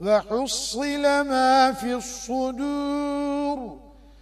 وحصل ما في الصدور.